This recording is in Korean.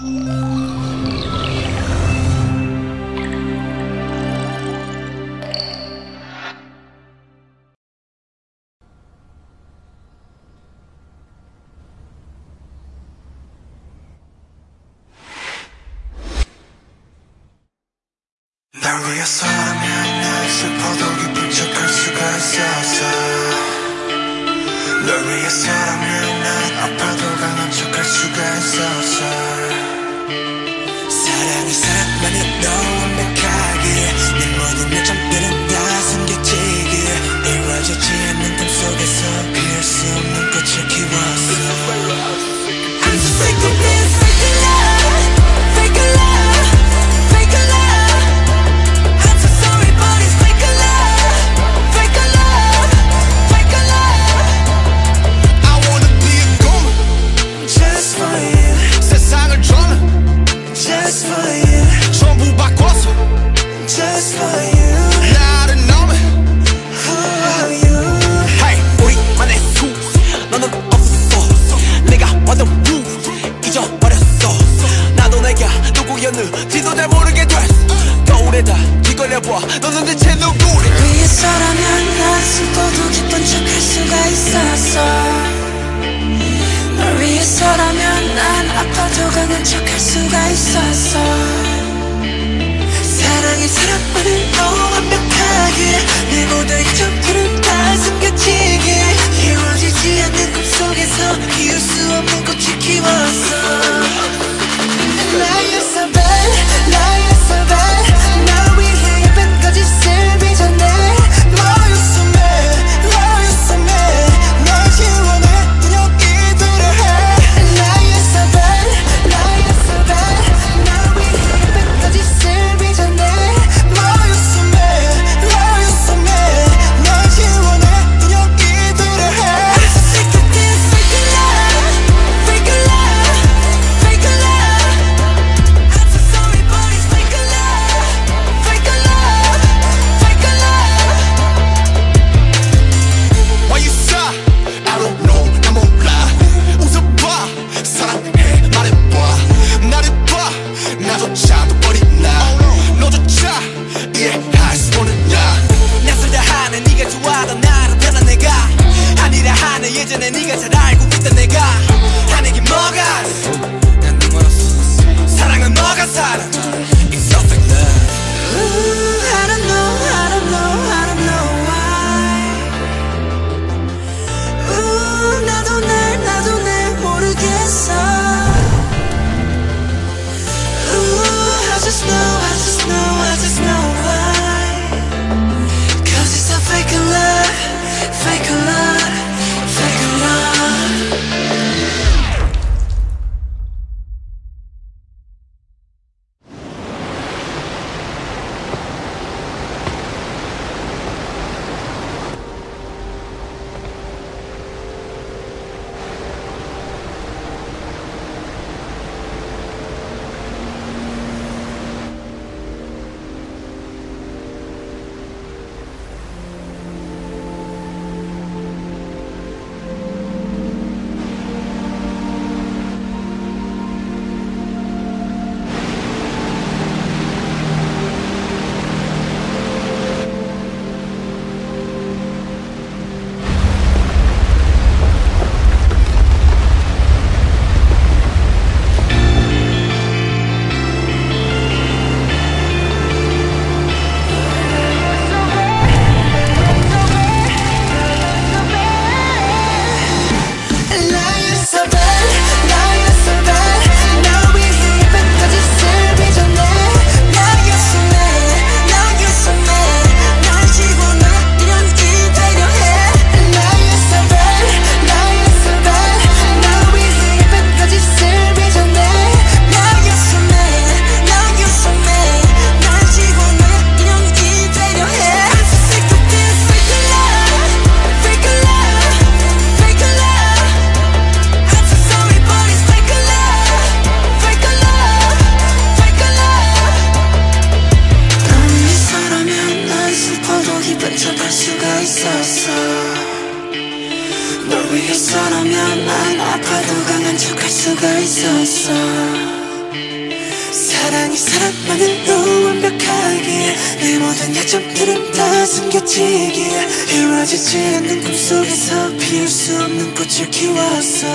날 위해서라면 날 슬퍼도 기뻐. 너무나하게내 모든 내 잠들은 다 숨겨지길 이루어지지 않는 꿈속에서 좋아 너는 대체 누구래 위에서라면 난 슬퍼도 기쁜 척할 수가 있었어. 널 위에 서라면 난 아파도 강한 척할 수가 있었어. 사랑이 사랑만을 더 완벽하게 내 모든 점 만족할 수가 있었어 사랑이 사랑만은 또 완벽하기에 내 모든 약점들은 다 숨겨지기에 이루어지지 않는 꿈속에서 피울 수 없는 꽃을 키웠어